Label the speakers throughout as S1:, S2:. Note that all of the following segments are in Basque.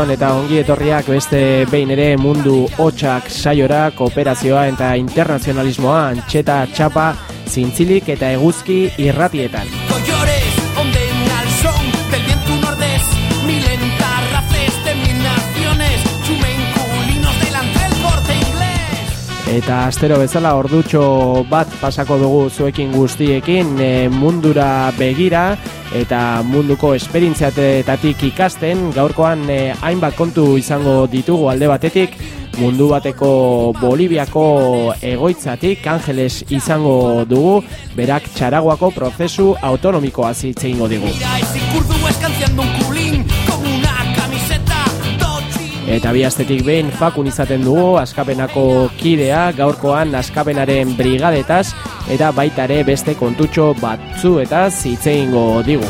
S1: Arratxaldeon eta ongi etorriak beste behin ere mundu hotxak saiora, kooperazioa eta internazionalismoa antxeta txapa, zintzilik eta eguzki irratietan. Eta astero bezala ordutxo bat pasako dugu zuekin guztiekin e, mundura begira eta munduko esperintziatetatik ikasten gaurkoan e, hainbat kontu izango ditugu alde batetik. Mundu bateko Boliviako egoitzatik Angeles izango dugu. Berak txaraguako prozesu autonomikoa zitzeingo digu. Eta bi astetik behin fakun izaten dugu askapenako kidea. Gaurkoan askapenaren brigadetaz eta baita ere beste kontutxo batzu eta zitzeingo digu.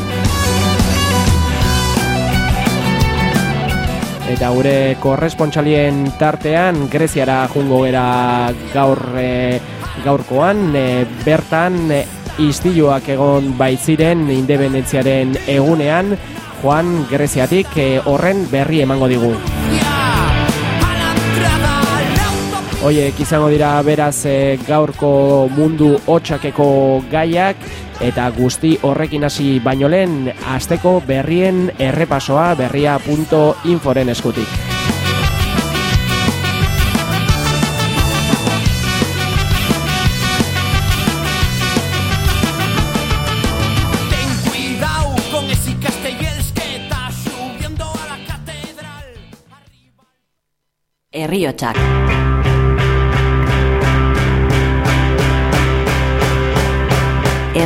S1: Eta gure korrespontxalien tartean Greziara jungo gera gaur e, gaurkoan e, bertan e, istiluak egon baitziren independentziaren egunean Juan Greziatik e, horren berri emango digu. Oiek izango dira beraz e, gaurko mundu hotxakeko gaiak eta guzti horrekin hasi baino lehen asteko berrien errepasoa berria.inforen eskutik.
S2: Herriotsak.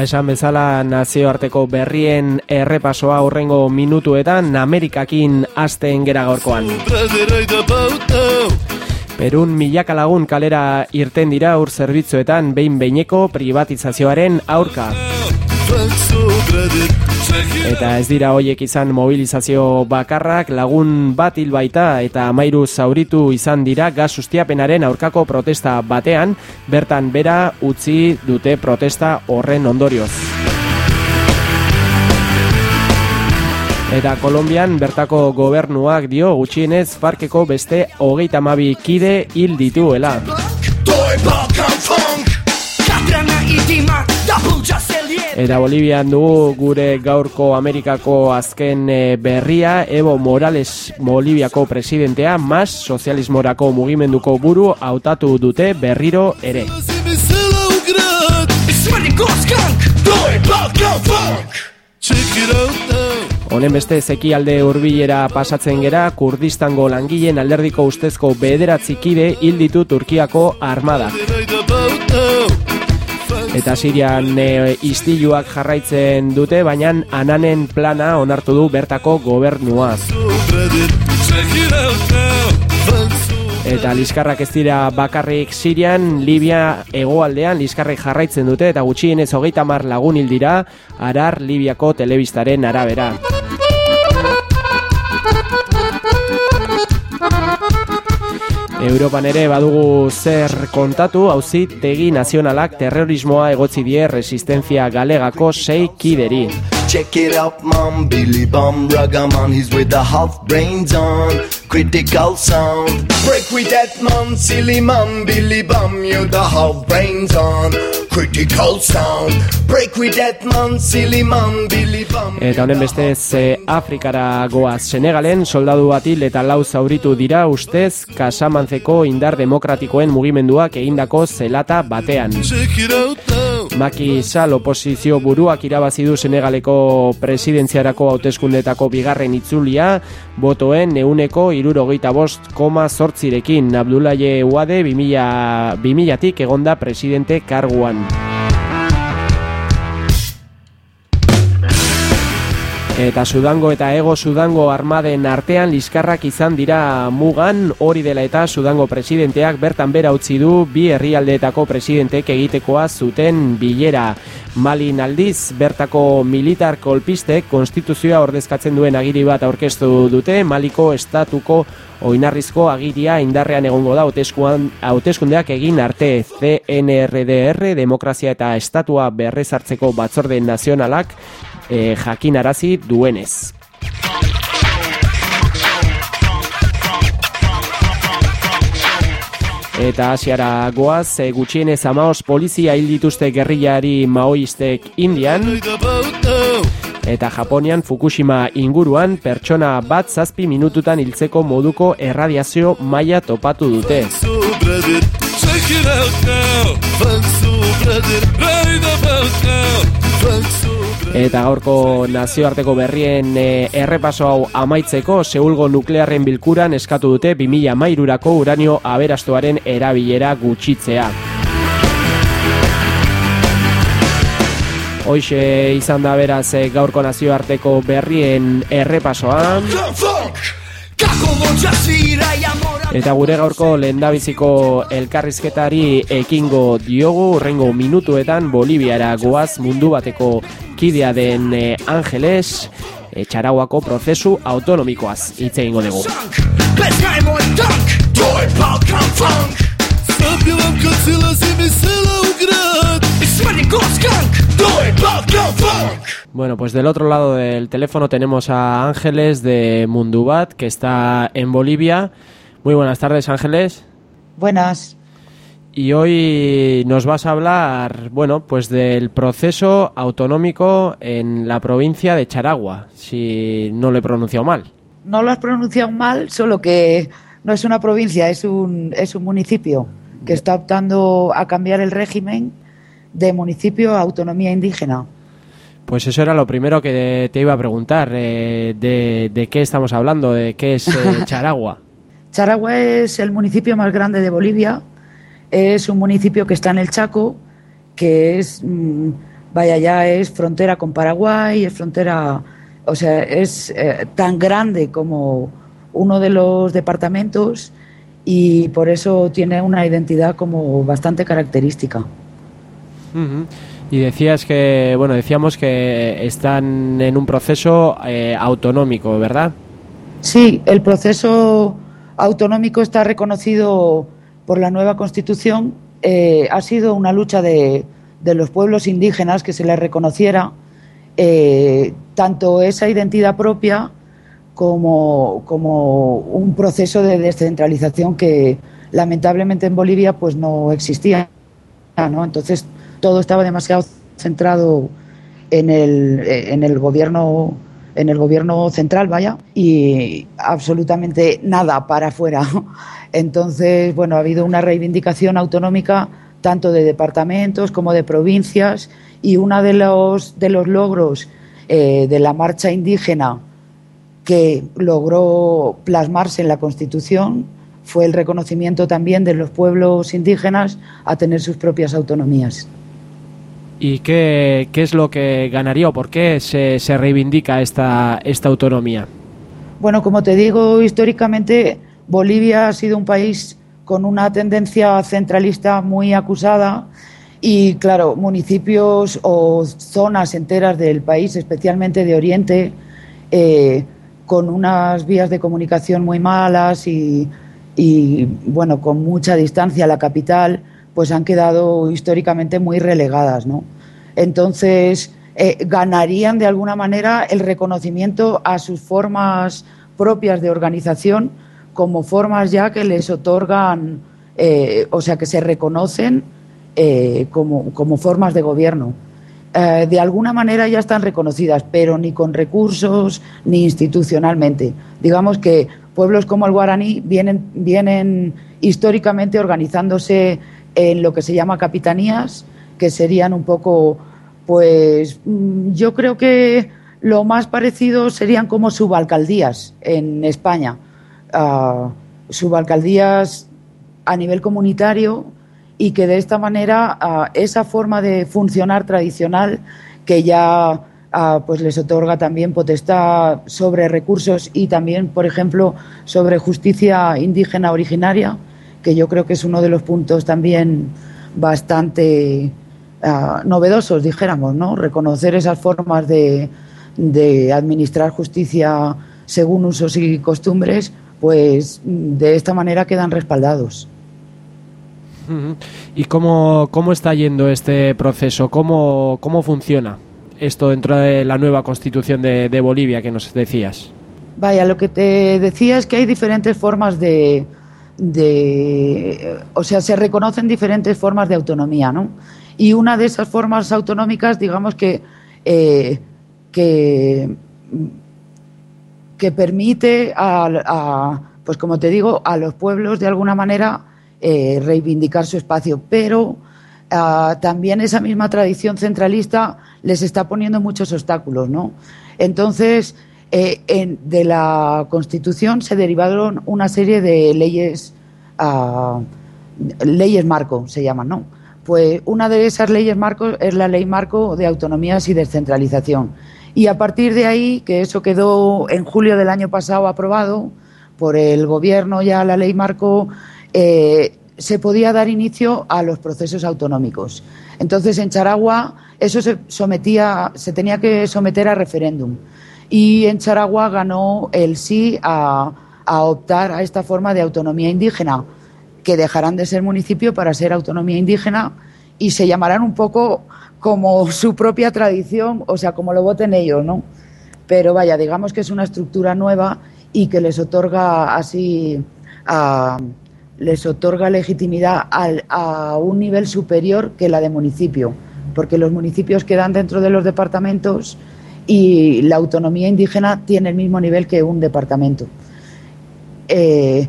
S1: Esan bezala nazioarteko berrien errepasoa horrengo minutuetan Amerikakin azten gera gaurkoan. Perun milaka lagun kalera irten dira ur zerbitzuetan behin beineko privatizazioaren aurka. Eta ez dira hoiek izan mobilizazio bakarrak lagun bat hil baita eta amairu zauritu izan dira gaz ustiapenaren aurkako protesta batean, bertan bera utzi dute protesta horren ondorioz. Eta Kolombian bertako gobernuak dio gutxienez farkeko beste hogeita mabi kide hil dituela. Eta Bolivian dugu gure gaurko Amerikako azken eh, berria Evo Morales Boliviako presidentea mas sozialismorako mugimenduko buru hautatu dute berriro ere. Honen beste zekialde hurbilera pasatzen gera Kurdistango langileen alderdiko ustezko bederatzikide hilditu Turkiako armada Eta Sirian e, istiluak jarraitzen dute, baina ananen plana onartu du bertako gobernua. Eta liskarrak ez dira bakarrik Sirian, Libia egoaldean liskarrak jarraitzen dute eta gutxienez hogeita mar lagun hildira, arar Libiako telebistaren arabera. Europan ere badugu zer kontatu, hauzi tegi nazionalak terrorismoa egotzi die resistentzia galegako sei kideri. Check it out, mom, Billy Bum, Ragaman, he's with the half brains on. Critical sound. Break with that man, silly man, Billy Bum, you the half brains on. Critical sound. Break with that man, silly man, Billy Bum. Eta honen beste ze Afrikara goaz Senegalen, soldadu batil eta lau zauritu dira ustez kasamantzeko indar demokratikoen mugimenduak egindako zelata batean. Maki Sal oposizio buruak irabazi du Senegaleko presidentziarako hauteskundetako bigarren itzulia, botoen neuneko irurogeita bost koma zortzirekin. Abdulaye Uade 2000-tik egonda presidente karguan. Eta Sudango eta Ego Sudango armaden artean liskarrak izan dira mugan. Hori dela eta Sudango presidenteak bertan bera utzi du bi herrialdeetako presidentek egitekoa zuten bilera. Malin aldiz bertako militar kolpistek konstituzioa ordezkatzen duen agiri bat aurkeztu dute. Maliko estatuko oinarrizko agiria indarrean egongo da hauteskundeak egin arte. CNRDR demokrazia eta estatua berrezartzeko batzorde nazionalak e, jakinarazi duenez. Eta asiara goaz, e, gutxienez amaos polizia hil dituzte gerrilari maoistek indian. Eta Japonian Fukushima inguruan pertsona bat zazpi minututan hiltzeko moduko erradiazio maila topatu dute. Eta gaurko nazioarteko berrien e, errepaso hau amaitzeko Seulgo nuklearren bilkuran eskatu dute 2000 mairurako uranio aberastuaren erabilera gutxitzea. Hoxe izan da beraz e, gaurko nazioarteko berrien errepasoan. Eta gure gaurko lehendabiziko elkarrizketari ekingo diogu urrengo minutuetan Boliviara goaz mundu bateko kidea den eh, Angeles e, Txarauako prozesu autonomikoaz hitz egingo dugu. Bueno, pues del otro lado del teléfono tenemos a Ángeles de Mundubat, que está en Bolivia. Muy buenas tardes, Ángeles.
S3: Buenas.
S1: Y hoy nos vas a hablar, bueno, pues del proceso autonómico en la provincia de Charagua, si no lo he pronunciado mal.
S3: No lo has pronunciado mal, solo que no es una provincia, es un, es un municipio que está optando a cambiar el régimen de municipio a autonomía indígena.
S1: Pues eso era lo primero que te iba a preguntar, eh, de, de, qué estamos hablando, de qué es eh, Charagua.
S3: Charagua es el municipio más grande de Bolivia. Es un municipio que está en el Chaco, que es, mm, vaya, ya es frontera con Paraguay, es frontera, o sea, es eh, tan grande como uno de los departamentos y por eso tiene una identidad como bastante característica.
S1: Y decías que, bueno, decíamos que están en un proceso eh, autonómico, ¿verdad?
S3: Sí, el proceso autonómico está reconocido por la nueva Constitución. Eh, ha sido una lucha de, de, los pueblos indígenas que se les reconociera eh, tanto esa identidad propia como, como, un proceso de descentralización que lamentablemente en Bolivia pues no existía. ¿no? Entonces todo estaba demasiado centrado en el, en el gobierno en el gobierno central, vaya, y absolutamente nada para afuera. Entonces, bueno, ha habido una reivindicación autonómica tanto de departamentos como de provincias y uno de los, de los logros eh, de la marcha indígena que logró plasmarse en la Constitución fue el reconocimiento también de los pueblos indígenas a tener sus propias autonomías.
S1: ¿Y qué, qué, es lo que ganaría o por qué se, se reivindica esta, esta autonomía?
S3: Bueno, como te digo, históricamente Bolivia ha sido un país con una tendencia centralista muy acusada y, claro, municipios o zonas enteras del país, especialmente de Oriente, eh, con unas vías de comunicación muy malas y, y bueno, con mucha distancia a la capital, pues han quedado históricamente muy relegadas, ¿no? Entonces, eh, ganarían de alguna manera el reconocimiento a sus formas propias de organización como formas ya que les otorgan, eh, o sea, que se reconocen eh, como, como, formas de gobierno. de alguna manera ya están reconocidas, pero ni con recursos ni institucionalmente. Digamos que pueblos como el guaraní vienen, vienen históricamente organizándose en lo que se llama capitanías, que serían un poco, pues mm, yo creo que lo más parecido serían como subalcaldías en España. Uh, subalcaldías a nivel comunitario y que de esta manera uh, esa forma de funcionar tradicional que ya uh, pues les otorga también potestad sobre recursos y también, por ejemplo, sobre justicia indígena originaria, que yo creo que es uno de los puntos también bastante uh, novedosos, dijéramos, ¿no? Reconocer esas formas de, de, administrar justicia según usos y costumbres, pues de esta manera quedan respaldados.
S1: ¿Y cómo, cómo está yendo este proceso? ¿Cómo, ¿Cómo funciona esto dentro de la nueva constitución de, de Bolivia que nos decías?
S3: Vaya, lo que te decía es que hay diferentes formas de, de, o sea, se reconocen diferentes formas de autonomía, ¿no? Y una de esas formas autonómicas, digamos que, eh, que, permite a, pues como te digo, a los pueblos de alguna manera eh, reivindicar su espacio, pero ah, también esa misma tradición centralista les está poniendo muchos obstáculos, ¿no? Entonces, eh, en, de la Constitución se derivaron una serie de leyes, uh, leyes marco, se llaman, ¿no? Pues una de esas leyes marco es la ley marco de autonomías y descentralización. Y a partir de ahí, que eso quedó en julio del año pasado aprobado por el Gobierno, ya la ley marco, eh, se podía dar inicio a los procesos autonómicos. Entonces, en Charagua, eso se sometía, se tenía que someter a referéndum y en Charagua ganó el sí a, optar a esta forma de autonomía indígena, que dejarán de ser municipio para ser autonomía indígena y se llamarán un poco como su propia tradición, o sea, como lo voten ellos, ¿no? Pero vaya, digamos que es una estructura nueva y que les otorga así, les otorga legitimidad a un nivel superior que la de municipio, porque los municipios quedan dentro de los departamentos y la autonomía indígena tiene el mismo nivel que un departamento. Eh,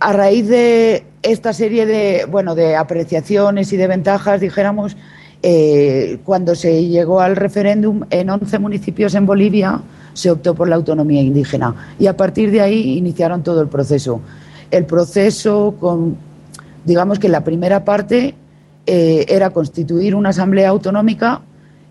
S3: a raíz de esta serie de, bueno, de apreciaciones y de ventajas, dijéramos, eh, cuando se llegó al referéndum en 11 municipios en Bolivia se optó por la autonomía indígena y a partir de ahí iniciaron todo el proceso. El proceso con, digamos que la primera parte eh, era constituir una asamblea autonómica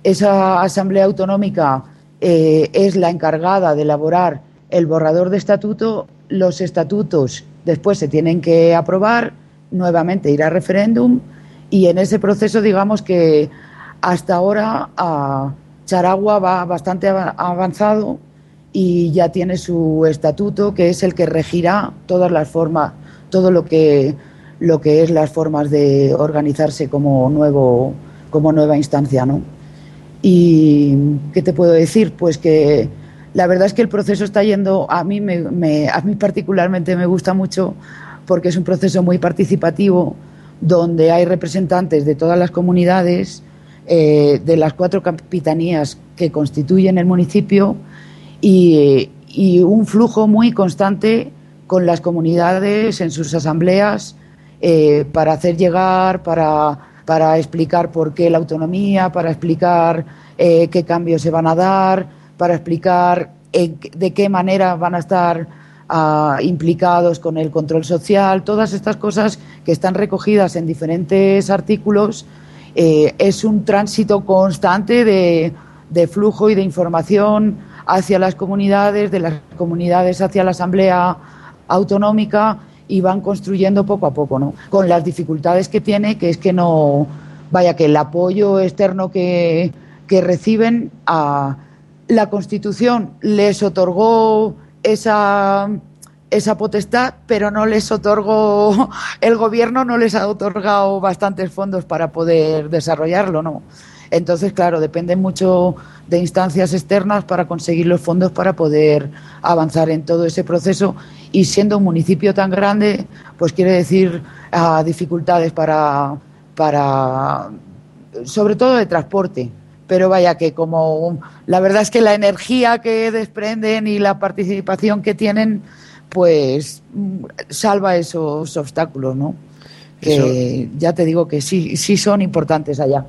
S3: esa Asamblea Autonómica eh, es la encargada de elaborar el borrador de estatuto. Los estatutos después se tienen que aprobar, nuevamente ir a referéndum y en ese proceso digamos que hasta ahora Charagua va bastante avanzado y ya tiene su estatuto que es el que regirá todas las formas, todo lo que lo que es las formas de organizarse como nuevo como nueva instancia, ¿no? Y ¿qué te puedo decir? Pues que la verdad es que el proceso está yendo, a mí, me, a mí particularmente me gusta mucho porque es un proceso muy participativo donde hay representantes de todas las comunidades, eh, de las cuatro capitanías que constituyen el municipio y, un flujo muy constante con las comunidades en sus asambleas eh, para hacer llegar, para para explicar por qué la autonomía, para explicar eh, qué cambios se van a dar, para explicar de qué manera van a estar ah, implicados con el control social, todas estas cosas que están recogidas en diferentes artículos. Eh, es un tránsito constante de, de flujo y de información hacia las comunidades, de las comunidades hacia la Asamblea Autonómica y van construyendo poco a poco, ¿no? Con las dificultades que tiene, que es que no, vaya, que el apoyo externo que, que reciben a la Constitución les otorgó esa, esa potestad, pero no les otorgó, el gobierno no les ha otorgado bastantes fondos para poder desarrollarlo, ¿no? Entonces, claro, depende mucho de instancias externas para conseguir los fondos para poder avanzar en todo ese proceso. Y siendo un municipio tan grande, pues quiere decir uh, dificultades para, para, sobre todo de transporte. Pero vaya que como la verdad es que la energía que desprenden y la participación que tienen, pues salva esos obstáculos, ¿no? Que Eso... ya te digo que sí, sí son importantes allá.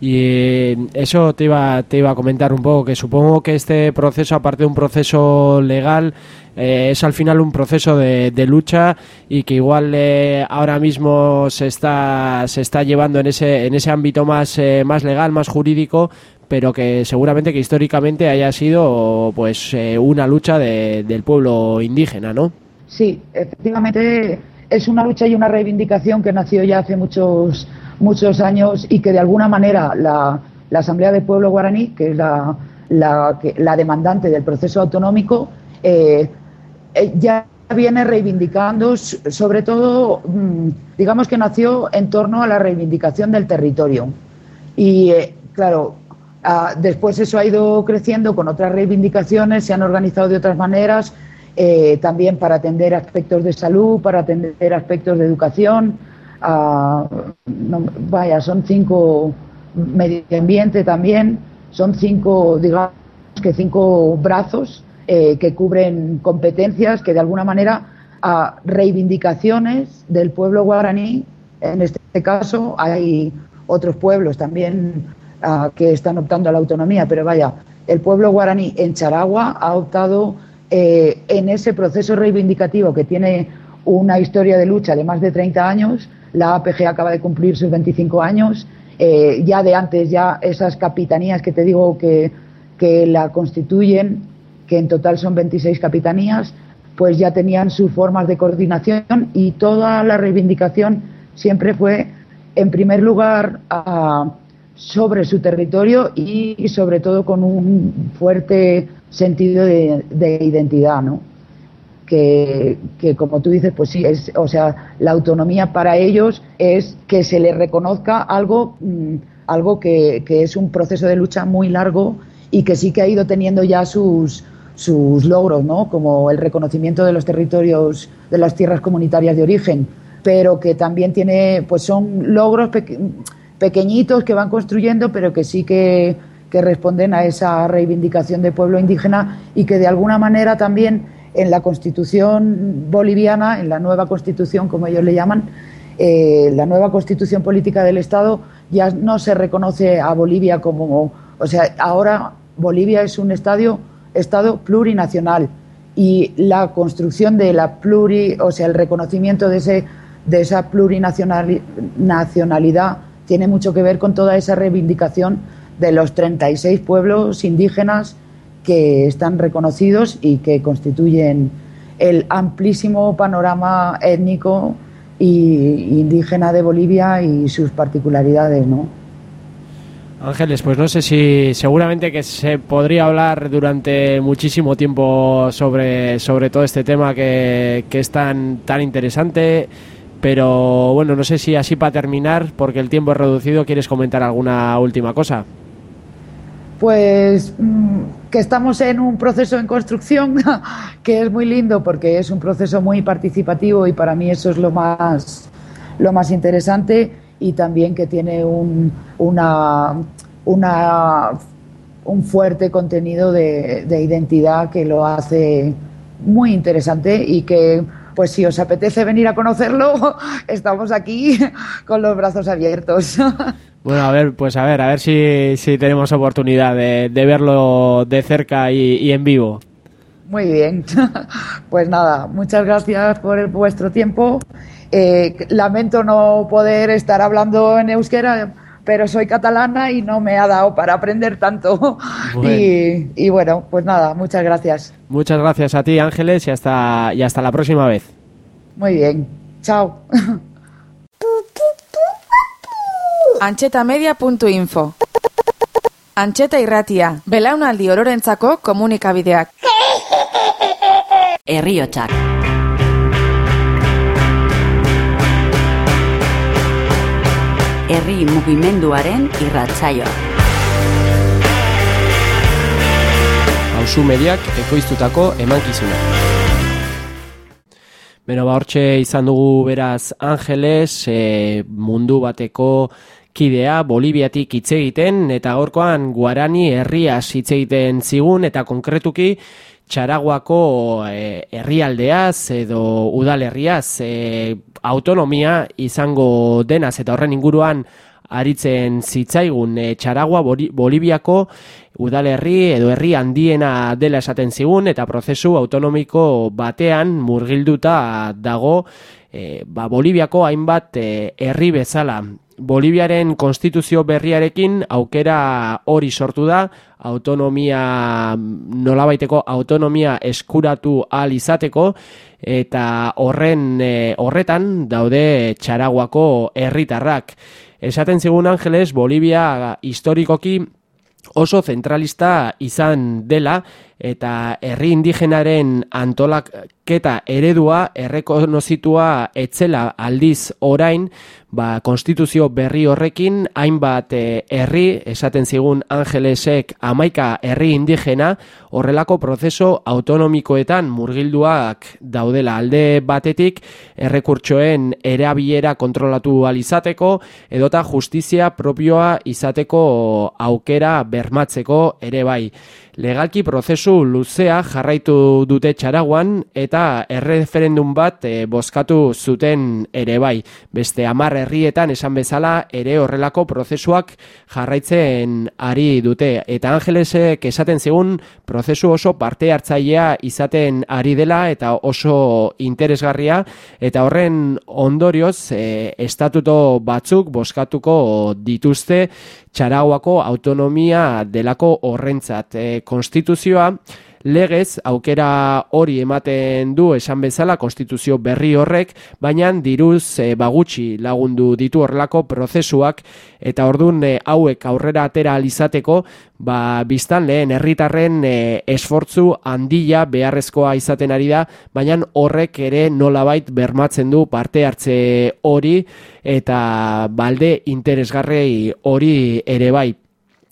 S1: Y eh, eso te iba, te iba a comentar un poco, que supongo que este proceso, aparte de un proceso legal, eh, es al final un proceso de, de lucha y que igual eh, ahora mismo se está, se está llevando en ese, en ese ámbito más, eh, más legal, más jurídico, pero que seguramente que históricamente haya sido pues eh, una lucha de, del pueblo indígena, ¿no?
S3: Sí, efectivamente es una lucha y una reivindicación que nació ya hace muchos muchos años y que de alguna manera la, la Asamblea del Pueblo Guaraní, que es la, la, la demandante del proceso autonómico, eh, ya viene reivindicando, sobre todo, mm, digamos que nació en torno a la reivindicación del territorio. Y eh, claro, ah, después eso ha ido creciendo con otras reivindicaciones, se han organizado de otras maneras, eh, también para atender aspectos de salud, para atender aspectos de educación, a, no, vaya, son cinco, medio ambiente también, son cinco, digamos que cinco brazos eh, que cubren competencias que de alguna manera a reivindicaciones del pueblo guaraní, en este caso hay otros pueblos también uh, que están optando a la autonomía, pero vaya, el pueblo guaraní en Charagua ha optado eh, en ese proceso reivindicativo que tiene una historia de lucha de más de 30 años, la APG acaba de cumplir sus 25 años, eh, ya de antes, ya esas capitanías que te digo que, que la constituyen, que en total son 26 capitanías, pues ya tenían sus formas de coordinación y toda la reivindicación siempre fue, en primer lugar, sobre su territorio y, sobre todo con un fuerte sentido de, de identidad, ¿no? que, que, como tú dices, pues sí, es, o sea, la autonomía para ellos es que se les reconozca algo, mmm, algo que, que, es un proceso de lucha muy largo y que sí que ha ido teniendo ya sus, sus logros, ¿no? Como el reconocimiento de los territorios, de las tierras comunitarias de origen, pero que también tiene, pues son logros peque pequeñitos que van construyendo, pero que sí que, que responden a esa reivindicación de pueblo indígena y que de alguna manera también en la constitución boliviana, en la nueva constitución, como ellos le llaman, eh, la nueva constitución política del Estado, ya no se reconoce a Bolivia como. O sea, ahora Bolivia es un estadio, Estado plurinacional y la construcción de la pluri. O sea, el reconocimiento de, ese, de esa plurinacionalidad tiene mucho que ver con toda esa reivindicación de los 36 pueblos indígenas que están reconocidos y que constituyen el amplísimo panorama étnico y indígena de Bolivia y sus particularidades, ¿no?
S1: Ángeles, pues no sé si seguramente que se podría hablar durante muchísimo tiempo sobre, sobre todo este tema que, que es tan, tan interesante, pero bueno, no sé si así para terminar, porque el tiempo es reducido, ¿quieres comentar alguna última cosa?
S3: Pues que estamos en un proceso en construcción que es muy lindo porque es un proceso muy participativo y para mí eso es lo más, lo más interesante y también que tiene un, una, una, un fuerte contenido de, de identidad que lo hace muy interesante y que pues si os apetece venir a conocerlo, estamos aquí con los brazos abiertos.
S1: Bueno, a ver, pues a ver, a ver si, si tenemos oportunidad de, de verlo de cerca y, y, en vivo.
S3: Muy bien, pues nada, muchas gracias por el, vuestro tiempo. Eh, lamento no poder estar hablando en euskera, pero soy catalana y no me ha dado para aprender tanto. Bueno. Y, y, bueno, pues nada, muchas gracias.
S1: Muchas gracias a ti, Ángeles, y hasta, y hasta la próxima vez.
S3: Muy bien, chao.
S4: antxetamedia.info Antxeta irratia, belaunaldi ororentzako komunikabideak.
S2: Herriotsak. Herri mugimenduaren irratsaioa.
S1: Hauzu mediak ekoiztutako emankizuna. Beno, ba, hortxe izan dugu beraz Angeles, e, mundu bateko kidea Boliviatik hitz egiten eta gaurkoan Guarani herriaz hitz egiten zigun eta konkretuki Txaraguako e, herrialdeaz edo udalerriaz e, autonomia izango denaz eta horren inguruan aritzen zitzaigun e, Txaragua Boliviako udalerri edo herri handiena dela esaten zigun eta prozesu autonomiko batean murgilduta dago e, ba, Boliviako hainbat e, herri bezala. Boliviaren konstituzio berriarekin aukera hori sortu da, autonomia nolabaiteko autonomia eskuratu al izateko eta horren e, horretan daude Txaraguako herritarrak. Esaten zigun Angeles Bolivia historikoki oso zentralista izan dela eta herri indigenaren antolaketa eredua errekonozitua etzela aldiz orain ba, konstituzio berri horrekin hainbat eh, herri esaten zigun Angelesek amaika herri indigena horrelako prozeso autonomikoetan murgilduak daudela. Alde batetik errekurtsoen erabilera kontrolatu alizateko edota justizia propioa izateko aukera bermatzeko ere bai. Legalki prozesu luzea jarraitu dute txaraguan eta erreferendum bat e, bozkatu zuten ere bai. Beste amar herrietan esan bezala ere horrelako prozesuak jarraitzen ari dute. Eta Angelesek esaten zigun prozesu oso parte hartzailea izaten ari dela eta oso interesgarria eta horren ondorioz e, estatuto batzuk bozkatuko dituzte txaraguako autonomia delako horrentzat. E, konstituzioa legez aukera hori ematen du esan bezala konstituzio berri horrek, baina diruz e, bagutxi lagundu ditu horrelako prozesuak eta ordun e, hauek aurrera atera alizateko, ba biztan lehen herritarren e, esfortzu handia beharrezkoa izaten ari da, baina horrek ere nolabait bermatzen du parte hartze hori eta balde interesgarrei hori ere bai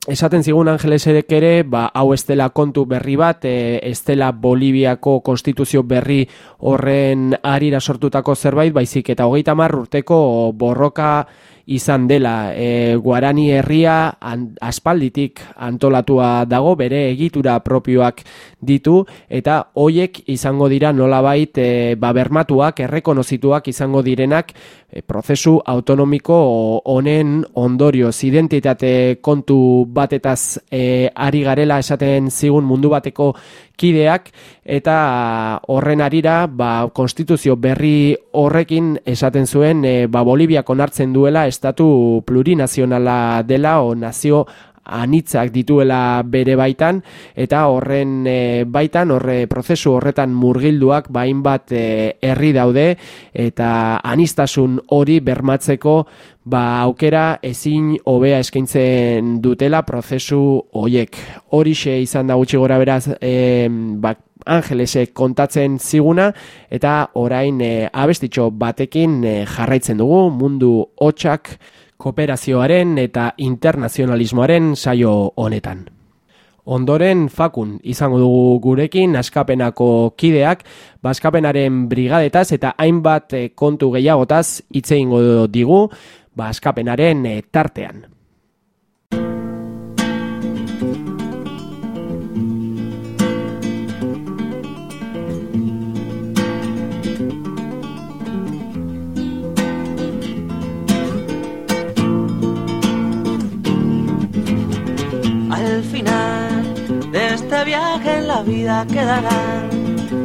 S1: Esaten zigun Angeles ere, ba, hau ez dela kontu berri bat, e, ez dela Boliviako konstituzio berri horren arira sortutako zerbait, baizik eta hogeita urteko borroka izan dela. E, Guarani herria aspalditik antolatua dago, bere egitura propioak ditu, eta hoiek izango dira nolabait e, babermatuak, errekonozituak izango direnak e, prozesu autonomiko honen ondorioz identitate kontu batetaz e, ari garela esaten zigun mundu bateko kideak eta horren arira ba, konstituzio berri horrekin esaten zuen e, ba, Bolibiak onartzen duela estatu plurinazionala dela o nazio anitzak dituela bere baitan eta horren e, baitan horre prozesu horretan murgilduak bain bat e, herri daude eta anistasun hori bermatzeko ba aukera ezin hobea eskaintzen dutela prozesu hoiek. Horixe izan da gutxi gora beraz e, ba, Angelesek kontatzen ziguna eta orain e, abestitxo batekin e, jarraitzen dugu mundu hotxak kooperazioaren eta internazionalismoaren saio honetan. Ondoren fakun izango dugu gurekin askapenako kideak, baskapenaren brigadetaz eta hainbat eh, kontu gehiagotaz hitze ingo digu, baskapenaren eh, tartean.
S4: Viaje en la vida quedarán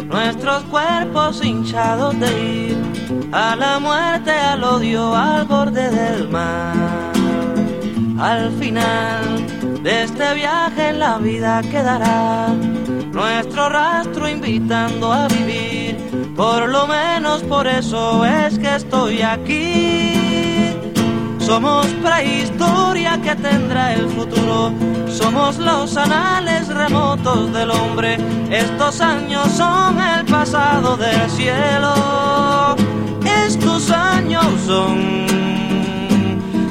S4: nuestros cuerpos hinchados de ir a la muerte, al odio, al borde del mar. Al final de este viaje en la vida quedará nuestro rastro invitando a vivir. Por lo menos por eso es que estoy aquí Somos prehistoria que tendrá el futuro. Somos los anales remotos del hombre. Estos años son el pasado del cielo. Estos años son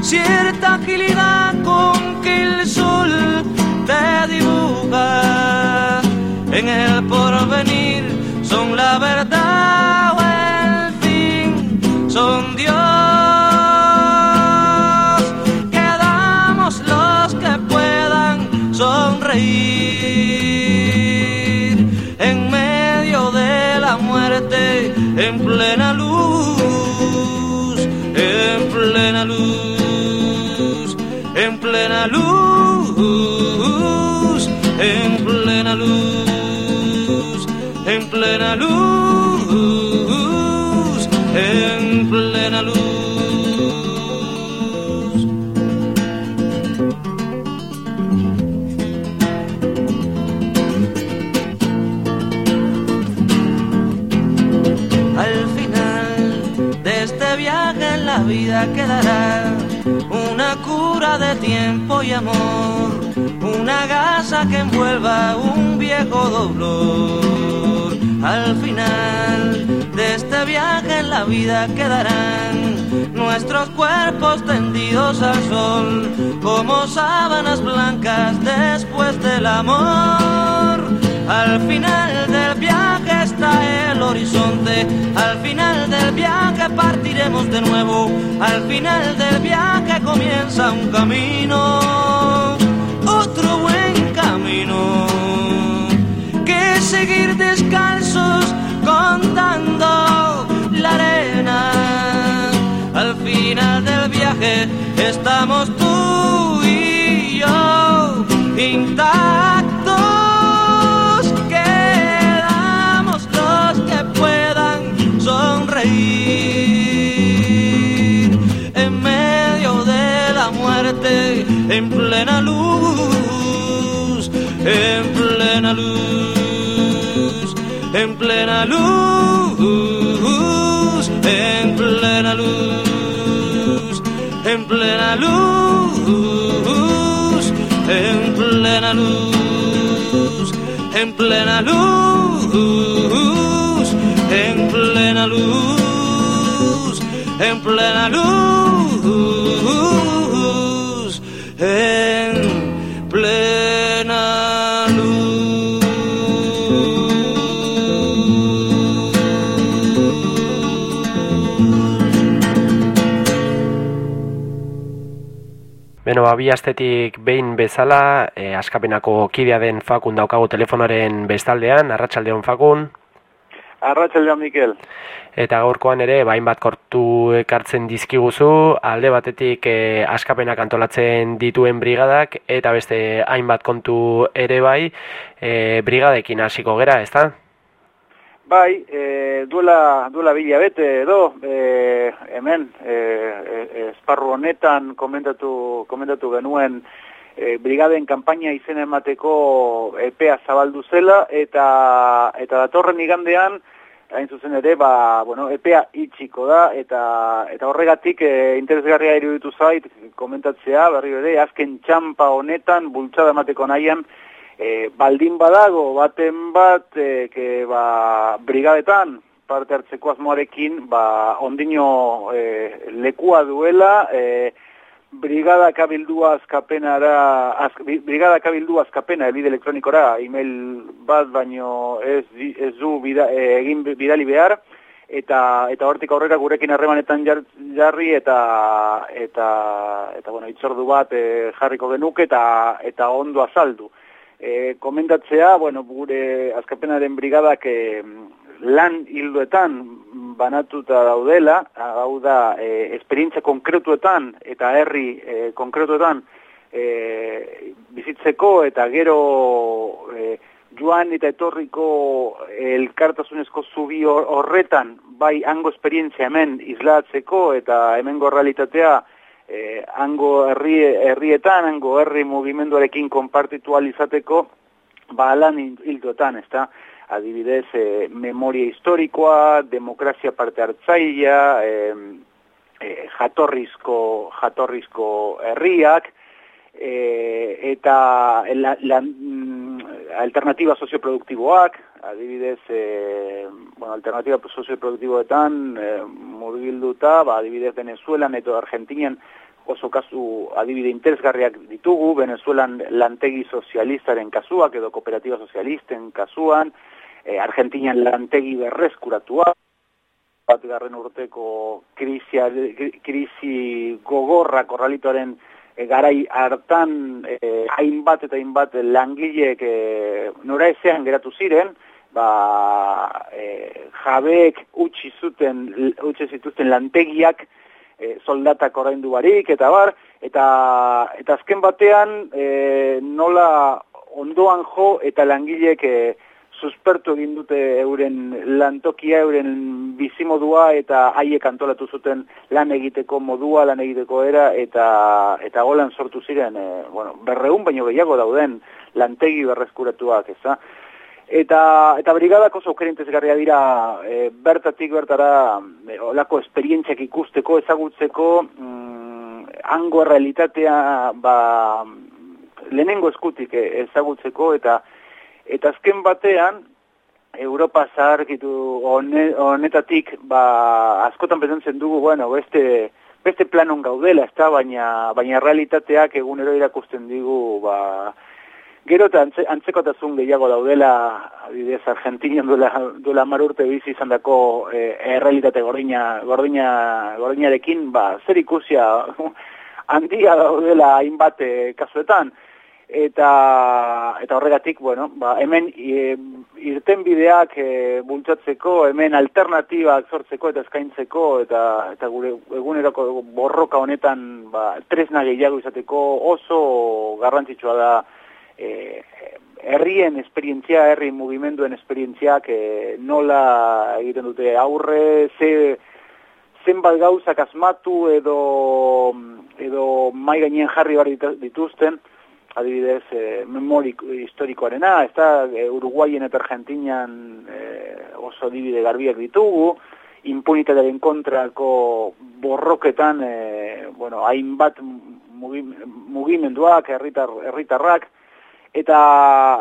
S4: cierta agilidad con que el sol te dibuja en el porvenir. Son la verdad o el fin. Son Dios. Plena luz, en plena luz, en plena luz, en plena luz. la vida quedará una cura de tiempo y amor, una gasa que envuelva un viejo dolor. Al final de este viaje en la vida quedarán nuestros cuerpos tendidos al sol como sábanas blancas después del amor. Al final del viaje está el horizonte, al final del viaje partiremos de nuevo, al final del viaje comienza un camino, otro buen camino, que seguir descalzos contando la arena. Al final del viaje estamos tú y yo intactos en plena luz, en plena luz, en plena luz, en plena luz, en plena luz, en plena luz, en plena luz, en plena luz en plena luz, en plena luz.
S1: Beno, babi astetik behin bezala, eh, askapenako kidea den fakun daukagu telefonoaren bestaldean, arratsaldeon fakun.
S5: Arratxaldean, Mikel.
S1: Eta gaurkoan ere, bain bat kortu ekartzen dizkiguzu, alde batetik eh, askapenak antolatzen dituen brigadak, eta beste hainbat kontu ere bai, eh, brigadekin hasiko gera, ezta?
S5: Bai, e, duela, duela bila bete edo, e, hemen, e, esparru honetan komentatu, komentatu genuen e, brigaden kanpaina izen emateko epea zabaldu zela, eta, eta datorren igandean, hain zuzen ere, ba, bueno, EPEA itxiko da, eta, eta horregatik e, interesgarria iruditu zait, komentatzea, berri ere, azken txampa honetan, bultzada emateko nahian, e, baldin badago, baten bat, e, ke, ba, brigadetan, parte hartzeko azmoarekin, ba, ondino e, lekua duela, e, brigada kabildu azkapenara, az, brigada kabildu azkapena elbide elektronikora, email bat baino ez, ez du bida, e, egin bidali behar, eta eta hortik aurrera gurekin harremanetan jarri eta eta eta bueno itzordu bat e, jarriko genuke eta eta ondo azaldu. E, komentatzea, bueno, gure azkapenaren brigadak e, lan hilduetan banatuta daudela, hau da, e, esperientzia konkretuetan eta herri e, konkretuetan e, bizitzeko eta gero e, joan eta etorriko elkartasunezko zubi horretan bai hango esperientzia hemen islatzeko eta hemengo realitatea e, hango herri, herrietan, hango herri mugimenduarekin konpartitualizateko ba lan hilduetan, ez? Adibidez, e, memoria historikoa, demokrazia parte hartzaia, e, e, jatorrizko, jatorrizko herriak, e, eta la, la, mm, alternativa sozioproduktiboak, adibidez, e, bueno, alternativa sozioproduktiboetan e, murgilduta, ba, adibidez Venezuelan eta Argentinian oso kasu adibide interesgarriak ditugu, Venezuelan lantegi sozialistaren kasuak edo kooperatiba sozialisten kasuan, e, Argentinian lantegi berreskuratua, bat garren urteko krisia, krisi gogorra korralitoaren e, garai hartan e, hainbat eta hainbat langileek e, nora ezean geratu ziren, ba, e, jabeek utzi zuten, utzi zituzten lantegiak e, soldatak oraindu barik, eta bar, eta, eta azken batean e, nola ondoan jo eta langileek e, suspertu egin dute euren lantokia, euren bizimodua eta haiek antolatu zuten lan egiteko modua, lan egiteko era eta eta golan sortu ziren, e, bueno, berreun baino gehiago dauden lantegi berreskuratuak, eza. Eta, eta brigadak oso garria dira e, bertatik bertara e, olako esperientziak ikusteko, ezagutzeko, mm, hango realitatea ba, lehenengo eskutik ezagutzeko eta Eta azken batean, Europa zaharkitu honetatik, ba, askotan betentzen dugu, bueno, beste, beste planon gaudela, ez baina, baina realitateak egunero irakusten digu, ba, gero eta antze, antzekotasun gehiago daudela, adibidez, Argentinian duela, duela marurte bizi izan dako e, errealitate gordina, gordina, gordinarekin, ba, zer ikusia handia daudela hainbat e, kasuetan, eta eta horregatik bueno ba hemen e, irten bideak e, bultzatzeko hemen alternatibak sortzeko eta eskaintzeko eta eta gure eguneroko borroka honetan ba tresna gehiago izateko oso garrantzitsua da e, herrien esperientzia herri mugimenduen esperientziak e, nola egiten dute aurre ze zenbat gauzak asmatu edo edo mai gainen jarri bar dituzten adibidez, e, memorik historikoarena, ez da, e, Uruguayen eta Argentinian e, oso adibide garbiak ditugu, impunitatearen kontrako borroketan, e, bueno, hainbat mugimenduak, herritar, herritarrak, eta,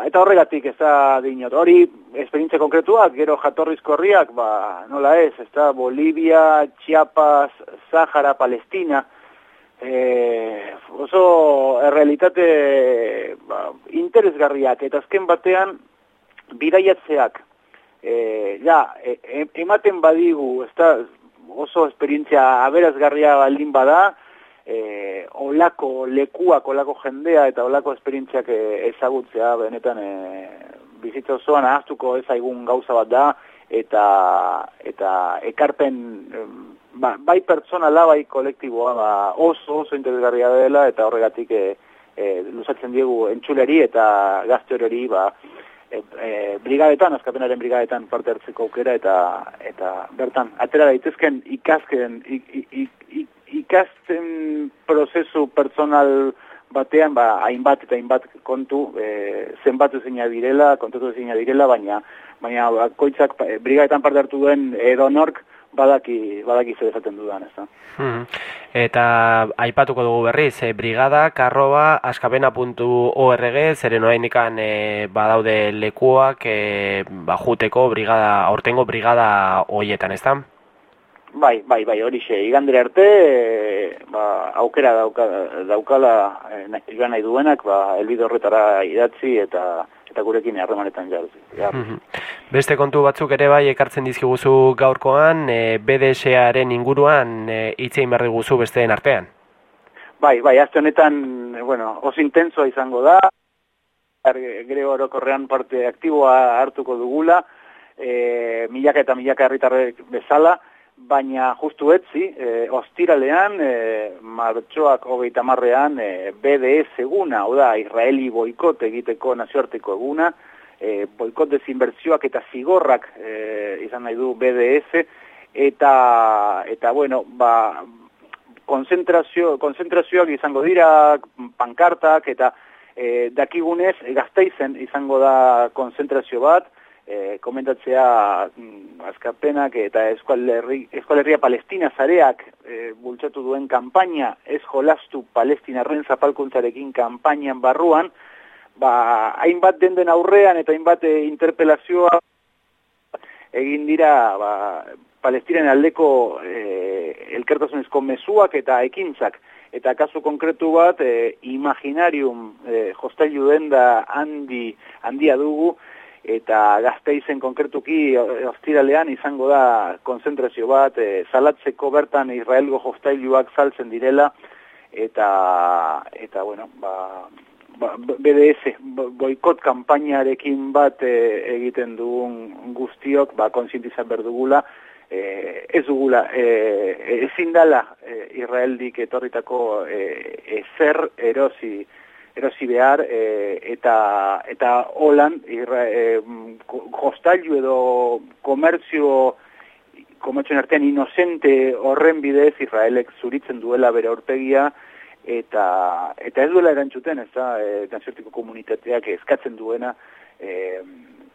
S5: eta horregatik ez da dinot. Hori, esperientzia konkretuak, gero jatorrizko horriak, ba, nola ez, ez da, Bolivia, Chiapas, Sahara, Palestina, e, oso errealitate ba, interesgarriak eta azken batean bidaiatzeak. E, ja, e, ematen badigu ezta, oso esperientzia aberazgarria baldin bada e, olako lekuak, olako jendea eta olako esperientziak ezagutzea benetan e, bizitza osoan ahaztuko ezaigun gauza bat da eta eta ekarpen ba, bai pertsonala bai kolektiboa ba, oso oso interesgarria dela eta horregatik e, e, luzatzen diegu entzuleri eta gazte hori ba, e, e, brigadetan, azkapenaren brigadetan parte hartzeko aukera eta eta bertan, atera daitezken ikazken ikasten prozesu personal batean, ba, hainbat eta hainbat kontu e, zenbatu zeina direla, kontatu zeina direla, baina baina koitzak brigadetan parte hartu duen edo nork, badaki, badaki zer esaten dudan, ez da.
S1: Hmm. Eta aipatuko dugu berriz, e, brigada, karroba, askabena.org, zeren oa indikan e, badaude lekuak, e, bajuteko, brigada, aurtengo brigada hoietan, ez da?
S5: Bai, bai, bai, hori xe, igandere arte, e, ba, aukera dauka, daukala, e, nahi duenak, ba, elbide horretara idatzi eta eta gurekin harremanetan jarri.
S1: Mhm. Beste kontu batzuk ere bai ekartzen dizkiguzu gaurkoan, e, BDS-aren inguruan e, itzein behar diguzu besteen artean?
S5: Bai, bai, azte honetan, bueno, oso intensoa izango da, grego orokorrean parte aktiboa hartuko dugula, e, milaka eta milaka herritarrek bezala, baina justu etzi, e, ostiralean, e, martxoak hogeita marrean, e, BDS eguna, hau da, Israeli boikot egiteko nazioarteko eguna, e, boikot dezinbertzioak eta zigorrak e, izan nahi du BDS, eta, eta bueno, ba, konzentrazio, konzentrazioak izango dira, pankartak, eta e, dakigunez, gazteizen izango da konzentrazio bat, e, komentatzea mm, azkapenak eta eskualerria palestina zareak e, bultzatu duen kanpaina ez jolastu palestinarren zapalkuntzarekin kanpainan barruan, ba, hainbat den den aurrean eta hainbat e, interpelazioa egin dira ba, palestinen aldeko e, elkartasunezko mezuak eta ekintzak. Eta kasu konkretu bat, e, imaginarium e, jostailu den da handi, handia dugu, eta gazteizen konkretuki ostiralean izango da konzentrazio bat, e, salatzeko bertan Israelgo jostailuak saltzen direla, eta, eta bueno, ba, ba, BDS boikot kanpainarekin bat e, egiten dugun guztiok, ba, konsientizan berdugula, e, ez dugula, e, ezin dala e, Israeldik etorritako e, ezer erosi, erosi behar e, eta eta holan irra, e, jostailu edo komertzio komertzioen artean inocente horren bidez Israelek zuritzen duela bere aurpegia eta eta ez duela erantzuten ez da e, komunitateak eskatzen duena e,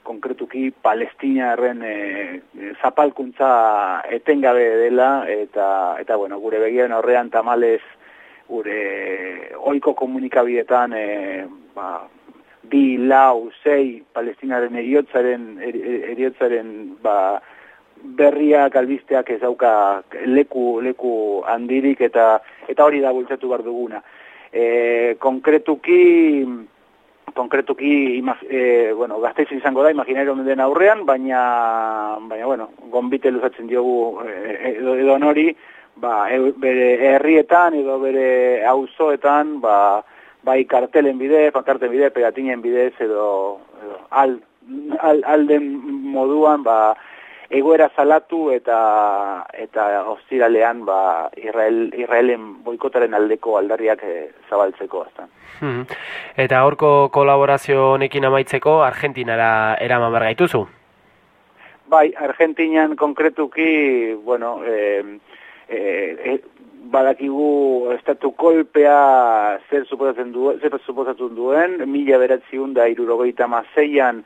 S5: konkretuki palestinaren e, zapalkuntza etengabe dela eta eta bueno gure begian horrean tamales gure oiko komunikabietan e, ba, bi, lau, sei palestinaren eriotzaren, eriotzaren ba, berriak albisteak ez dauka leku, leku handirik eta eta hori da bultzatu bar duguna. E, konkretuki konkretuki e, bueno, gazteiz izango da imaginario den aurrean, baina baina bueno, gonbite luzatzen diogu e, edo, edo nori, ba, bere herrietan edo bere auzoetan ba, bai kartelen bide, pankarten bide, pegatinen bidez edo, edo al, al, alden moduan ba, egoera salatu eta eta ostiralean ba, Israel, Israelen boikotaren aldeko aldarriak e, zabaltzeko aztan.
S1: Hmm. Eta horko kolaborazio honekin amaitzeko Argentinara eraman bargaituzu?
S5: Bai, Argentinian konkretuki, bueno, eh, eh, badakigu estatu kolpea zer suposatzen duen, zer suposatzen duen, mila beratziun da irurogeita mazeian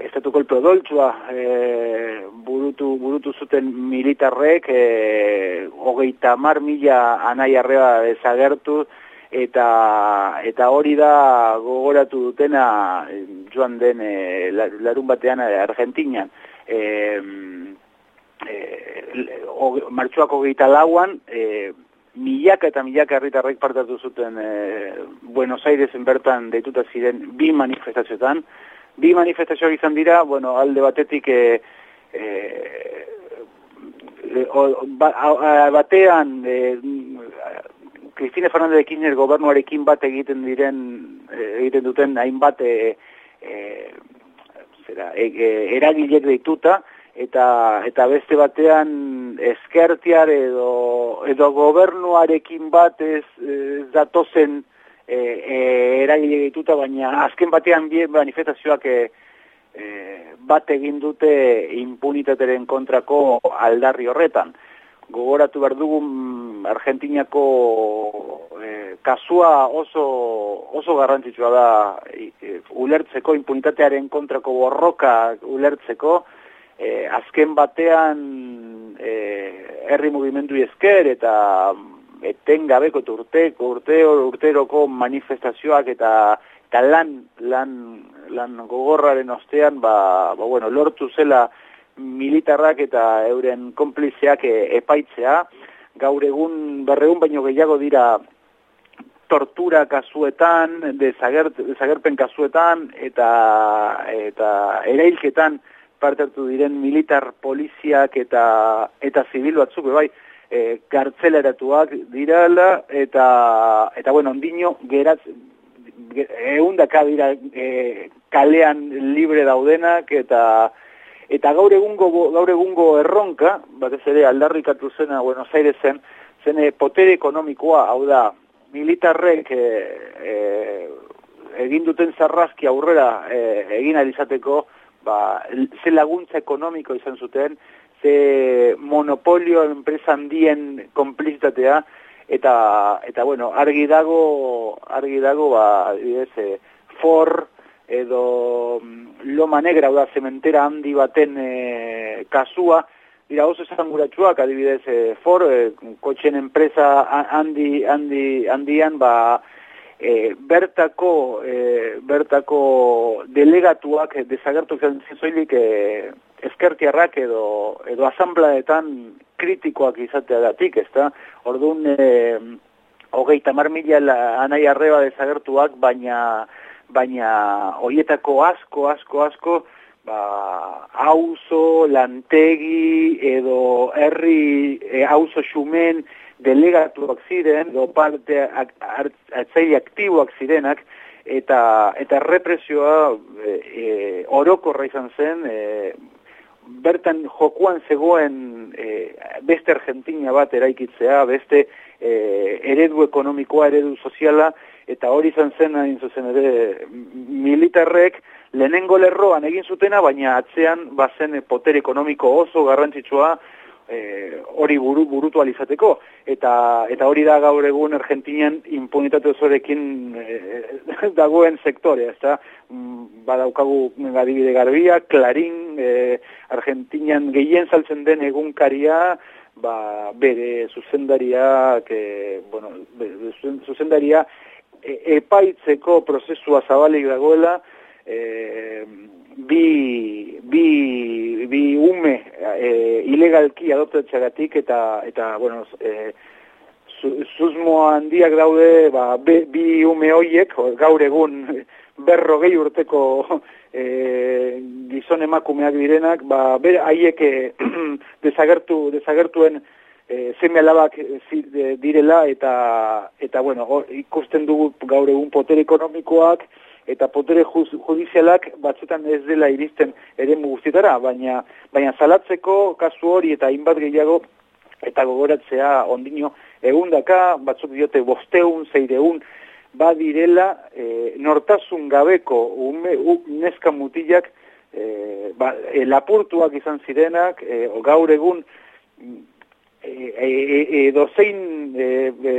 S5: estatu kolpe odoltsua eh, burutu, burutu zuten militarrek eh, hogeita mar mila anai arreba desagertu eta eta hori da gogoratu dutena joan den eh, larun batean Argentinan. Eh, e, martxuako gehieta lauan, e, milaka eta milaka herritarrek partatu zuten e, Buenos Airesen bertan deituta ziren bi manifestazioetan. Bi manifestazioak izan dira, bueno, alde batetik e, e, o, ba, batean e, Cristina Fernández de Kirchner gobernuarekin bat egiten diren egiten duten hainbat e, e, zera, e, e, eragilek deituta, eta eta beste batean eskertiar edo edo gobernuarekin bat ez, ez datozen e, e, eragile dituta baina azken batean bien manifestazioak e, e, bat egin dute impunitateren kontrako aldarri horretan. Gogoratu behar dugun Argentinako e, kasua oso, oso garrantzitsua da e, ulertzeko impunitatearen kontrako borroka ulertzeko e, azken batean e, herri mugimendu esker eta etengabeko urteko urte urteroko manifestazioak eta eta lan lan lan gogorraren ostean ba, ba bueno lortu zela militarrak eta euren konplizeak e, epaitzea. Gaur egun berreun baino gehiago dira tortura kasuetan, desagerpen kasuetan eta eta erailketan parte hartu diren militar poliziak eta eta zibil batzuk bai e, kartzeleratuak dirala eta eta bueno ondino geratz eundaka dira e, kalean libre daudenak eta eta gaur egungo gaur egungo erronka batez ere aldarrikatu zena Buenos Airesen zen potere ekonomikoa hau da militarrek e, e, egin duten zarrazki aurrera e, egin alizateko ba, ze laguntza ekonomiko izan zuten, ze monopolio enpresa handien konplizitatea, eta, eta bueno, argi dago, argi dago, ba, adibidez, e, For, edo mm, Loma Negra, da zementera handi baten e, kasua, dira oso esan adibidez, e, for, e, kotxen enpresa handi, handi, handian, ba, e, bertako, e, bertako delegatuak desagertu zen zoilik e, eskertiarrak edo, edo asamblaetan kritikoak izatea datik, ez da? Orduan, e, hogeita mar mila anai arreba desagertuak, baina baina hoietako asko, asko, asko, ba, auzo, lantegi, edo herri, e, auzo xumen, delegatuak ziren, edo parte atzei aktiboak zirenak, eta, eta represioa e, e, orokorra izan zen, e, bertan jokuan zegoen e, beste Argentina bat eraikitzea, beste e, eredu ekonomikoa, eredu soziala, eta hori izan zen hain zuzen ere militarrek lehenengo lerroan egin zutena, baina atzean bazen poter ekonomiko oso garrantzitsua e, hori buru, burutu alizateko. Eta, eta hori da gaur egun Argentinian impunitate osorekin e, dagoen sektore, ez da? Mm, badaukagu adibide garbia, Klarin, e, Argentinian gehien saltzen den egunkaria, ba, bere zuzendariak, e, bueno, zuzendaria, epaitzeko prozesua zabalik dagoela, e, bi, bi, bi ume e, ilegalki adoptatxagatik eta, eta bueno, e, zuzmo handiak daude ba, bi ume hoiek, gaur egun berro gehi urteko e, gizon emakumeak direnak, ba, ber, haiek desagertu, desagertuen e, zeme alabak direla eta eta bueno, ikusten dugu gaur egun potere ekonomikoak eta potere judizialak batzutan ez dela iristen ere guztietara, baina baina zalatzeko kasu hori eta hainbat gehiago eta gogoratzea ondino egundaka, batzuk diote bosteun, zeireun, badirela e, nortasun gabeko ume, u, neska mutilak e, ba, e, lapurtuak izan zirenak, e, gaur egun e, e, edo zein e, e,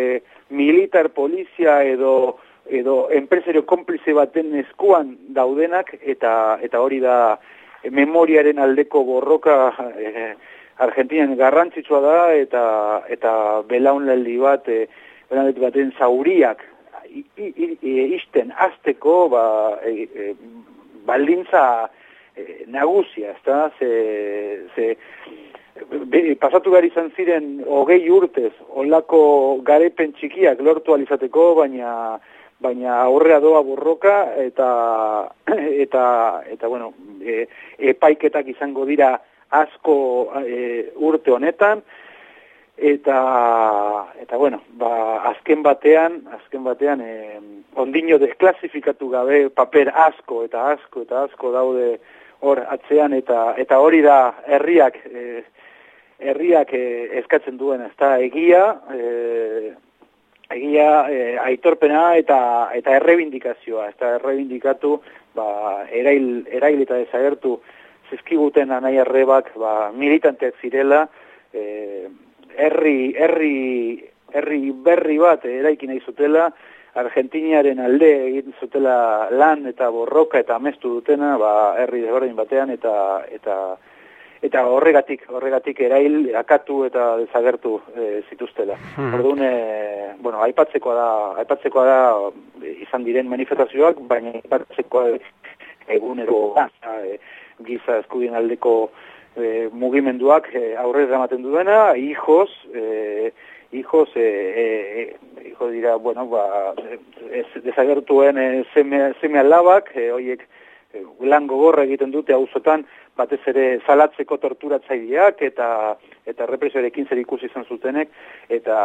S5: militar polizia edo edo enpresario konplize baten eskuan daudenak eta eta hori da memoriaren aldeko borroka e, Argentinian garrantzitsua da eta eta belaunaldi bat e, belaunaldi baten zauriak isten azteko ba, e, e, baldintza e, nagusia, ezta? Ze, ze, be, pasatu behar izan ziren hogei urtez, olako garepen txikiak lortu alizateko, baina baina aurrea doa borroka eta eta eta bueno, e, epaiketak izango dira asko e, urte honetan. Eta eta bueno, ba, azken batean, azken batean e, ondino desklasifikatu gabe paper asko eta asko eta asko daude hor atzean eta eta hori da herriak e, herriak eh, eskatzen duen, ezta egia, eh, egia eh, aitorpena eta eta errebindikazioa, ezta errebindikatu, ba, erail, erail eta desagertu zizkiguten anai arrebak ba, militanteak zirela, eh, herri, herri, herri berri bat eraiki nahi zutela, Argentiniaren alde egin zutela lan eta borroka eta amestu dutena, ba, herri desberdin batean eta eta eta horregatik, horregatik erail akatu eta desagertu e, zituztela. Hmm. Orduan, e, bueno, aipatzekoa da, aipatzekoa da izan diren manifestazioak, baina aipatzekoa egunero e, giza eskubien aldeko e, mugimenduak e, aurrera ematen duena, hijos, e, hijos, e, e, hijo dira, bueno, ba, ez, desagertuen e, seme, seme alabak, e, oiek, lan gogorra egiten dute auzotan batez ere zalatzeko torturatzaileak eta eta represioarekin zer ikusi izan zutenek eta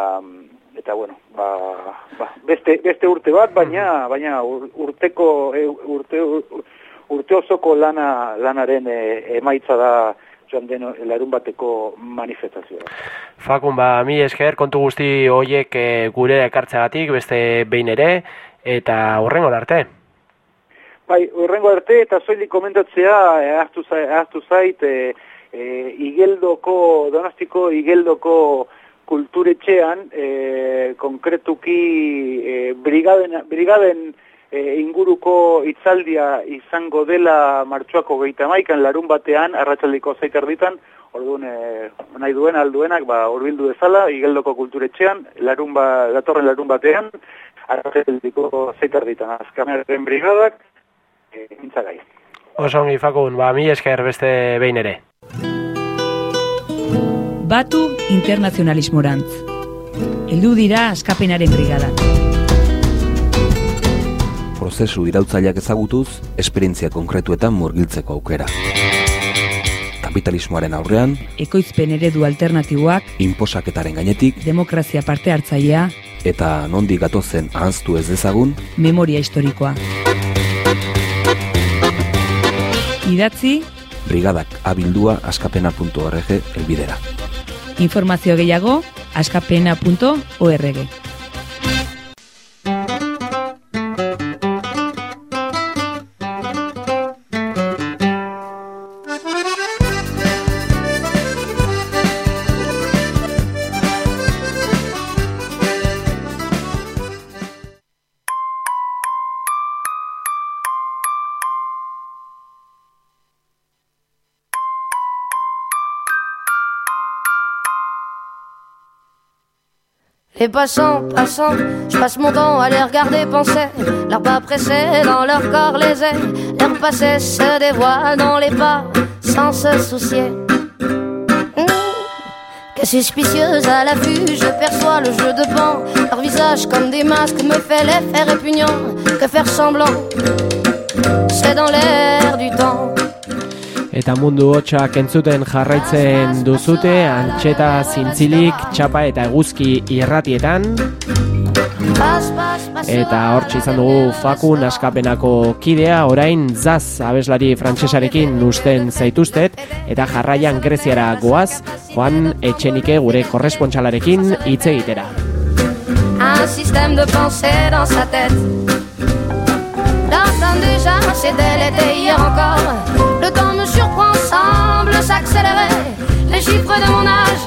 S5: eta bueno, ba, ba, beste, beste urte bat, baina baina urteko e, urte, urte osoko lana lanaren e, emaitza da joan den larun bateko manifestazioa.
S1: Fakun, ba, mi esker, kontu guzti hoiek e, gure ekartzagatik, beste behin ere, eta horrengo arte.
S5: Bai, urrengo arte eta soilik komentatzea eh, ahaztu, ahaztu zait e, e, igeldoko, donastiko igeldoko kulturetxean e, konkretuki e, brigaden, brigaden inguruko hitzaldia izango dela martxoako geita maikan larun batean, arratsaldiko zaiter ditan, orduan nahi duen alduenak, ba, urbildu dezala, igeldoko kulturetxean, larun ba, datorren larun batean, arratsaldiko zaiter ditan, azkamearen brigadak, mintzagai.
S1: Oso ongi fakun, ba, mi esker beste behin ere.
S6: Batu internazionalismorantz. Heldu dira askapenaren brigada.
S7: Prozesu irautzaileak ezagutuz, esperientzia konkretuetan murgiltzeko aukera. Kapitalismoaren aurrean,
S6: Ekoizpen eredu alternatiboak,
S7: inposaketaren gainetik,
S6: demokrazia parte hartzailea,
S7: eta nondik gatozen ahaztu ez dezagun,
S6: memoria historikoa. Idatzi,
S7: brigadak abildua askapena.org elbidera.
S6: informazio gehiago, askapena.org.
S8: Les passants, passants, je passe mon temps à les regarder penser. Leurs pas pressés dans leur corps les ailes. Leur passé se dévoile dans les pas sans se soucier. Que suspicieuse à la vue, je perçois le jeu de pan. Leur visage comme des masques me fait l'effet répugnant. Que faire semblant, c'est dans l'air du temps.
S1: Eta mundu hotxak entzuten jarraitzen duzute, antxeta zintzilik, txapa eta eguzki irratietan, eta hortxe izan dugu fakun askapenako kidea, orain zaz abeslari frantsesarekin usten zaituztet, eta jarraian greziara goaz, joan etxenike gure korrespontsalarekin hitz egitera.
S8: un système de pensée dans sa tête. L'entendre déjà, c'était l'été hier encore. Le temps me surprend, semble s'accélérer. Les chiffres de mon âge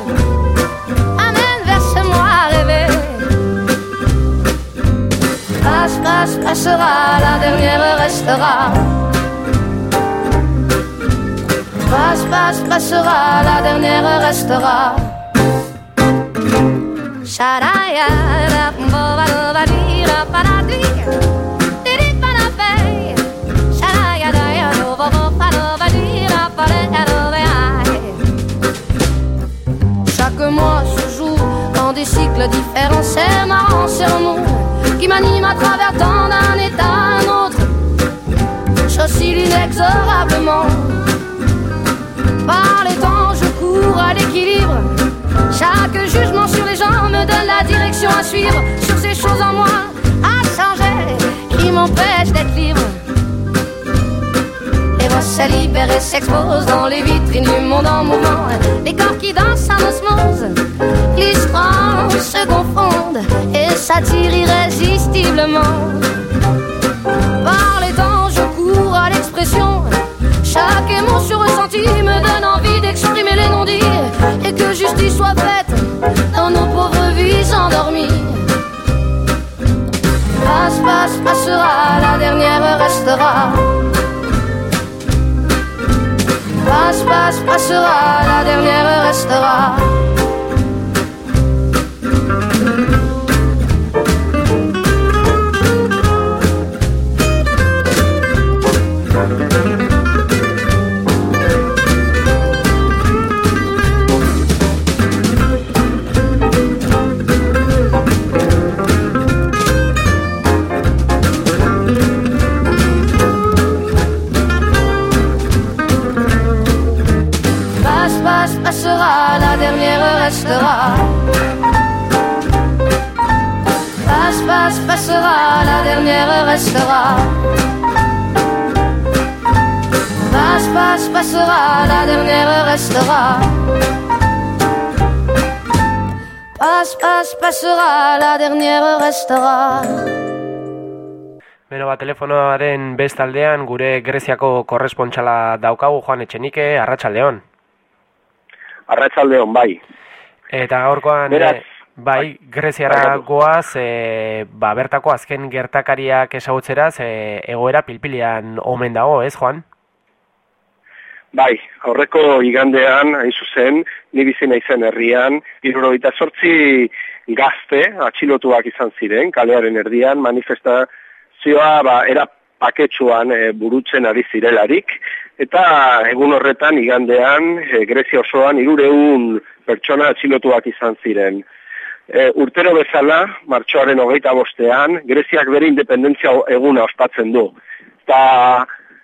S8: amènent vers ce moi rêvé. Passe, passe, passera, la dernière restera. Passe, passe, passera, la dernière restera. Sharaya, bova, Mois se joue dans des cycles différents. C'est marrant, c'est qui m'anime à travers tant d'un état à un autre. J'oscille inexorablement. Par les temps, je cours à l'équilibre. Chaque jugement sur les gens me donne la direction à suivre. Sur ces choses en moi à changer qui m'empêchent d'être libre. Se libèrent et s'exposent dans les vitrines du monde en mouvement. Les corps qui dansent en osmose, l'histoire se confondent et s'attirent irrésistiblement. Par les temps, je cours à l'expression. Chaque émotion ressentie me donne envie d'exprimer les non-dits et que justice soit faite dans nos pauvres vies endormies. Passe, passe, passera, la dernière restera. Passe, passe, passera, la dernière restera. Restera.
S1: Beno, ba, telefonoaren bestaldean gure Greziako korrespontsala daukagu Joan Etxenike, Arratsaldeon.
S9: Arratsaldeon bai.
S1: Eta gaurkoan
S9: Beraz.
S1: eh, Bai, Greziara goaz, e, ba, bertako azken gertakariak esagutzeraz, e, egoera pilpilian omen dago, ez, Juan?
S9: Bai, aurreko igandean, hain zuzen, ni bizina izen herrian, irurogeita sortzi gazte, atxilotuak izan ziren, kalearen erdian, manifestazioa, ba, era paketsuan e, burutzen ari zirelarik, eta egun horretan igandean, e, Grezia osoan, irureun pertsona atxilotuak izan ziren. E, urtero bezala, martxoaren hogeita bostean, Greziak bere independentzia eguna ospatzen du. Eta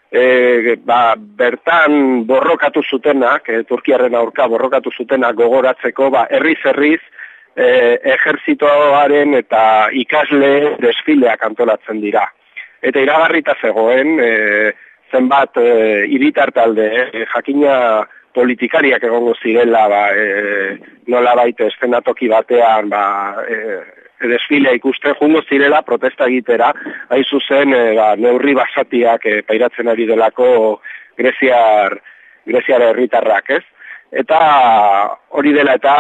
S9: e, ba, bertan borrokatu zutenak, e, Turkiaren aurka borrokatu zutenak gogoratzeko, ba, herriz-herriz, e, ejerzitoaren eta ikasle desfileak antolatzen dira eta iragarrita zegoen e, zenbat e, iritar talde e, jakina politikariak egongo zirela ba, e, nola baita estenatoki batean ba, e, desfilea ikusten jungo zirela protesta egitera hain zuzen e, ba, neurri basatiak e, pairatzen ari delako Greziar Greziar herritarrak, ez? Eta hori dela eta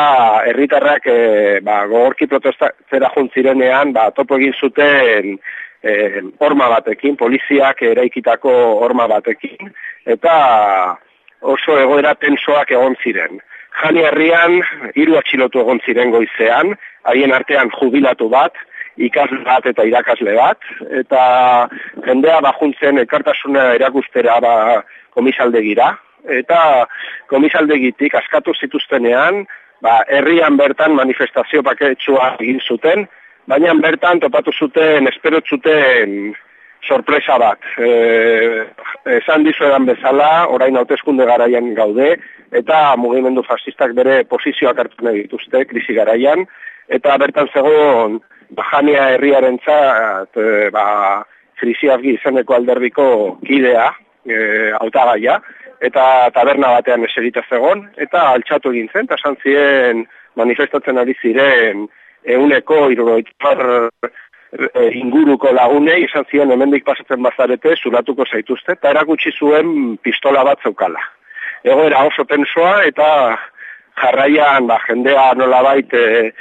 S9: herritarrak e, ba, gogorki protestatzera juntzirenean ba, topo egin zuten eh, horma batekin, poliziak eraikitako horma batekin, eta oso egoera tensoak egon ziren. Jani herrian, hiru atxilotu egon ziren goizean, haien artean jubilatu bat, ikasle bat eta irakasle bat, eta jendea bajuntzen ekartasuna erakustera ba, komisaldegira, eta komisaldegitik askatu zituztenean, ba, herrian bertan manifestazio paketsua egin zuten, baina bertan topatu zuten, espero zuten sorpresa bat. E, esan dizuedan bezala, orain hauteskunde garaian gaude, eta mugimendu fascistak bere posizioak hartu nahi dituzte, krisi garaian, eta bertan zegoen, bajania herriaren txat, e, ba, krisiazgi izeneko alderdiko kidea, e, autagaia, eta taberna batean eserita zegoen, eta altxatu egin zen, eta santzien manifestatzen ari ziren, euneko iruroitzar e, inguruko lagunei izan ziren hemendik pasatzen bazarete zuratuko zaituzte eta erakutsi zuen pistola bat zeukala. Egoera oso tensoa eta jarraian ba, jendea nolabait e,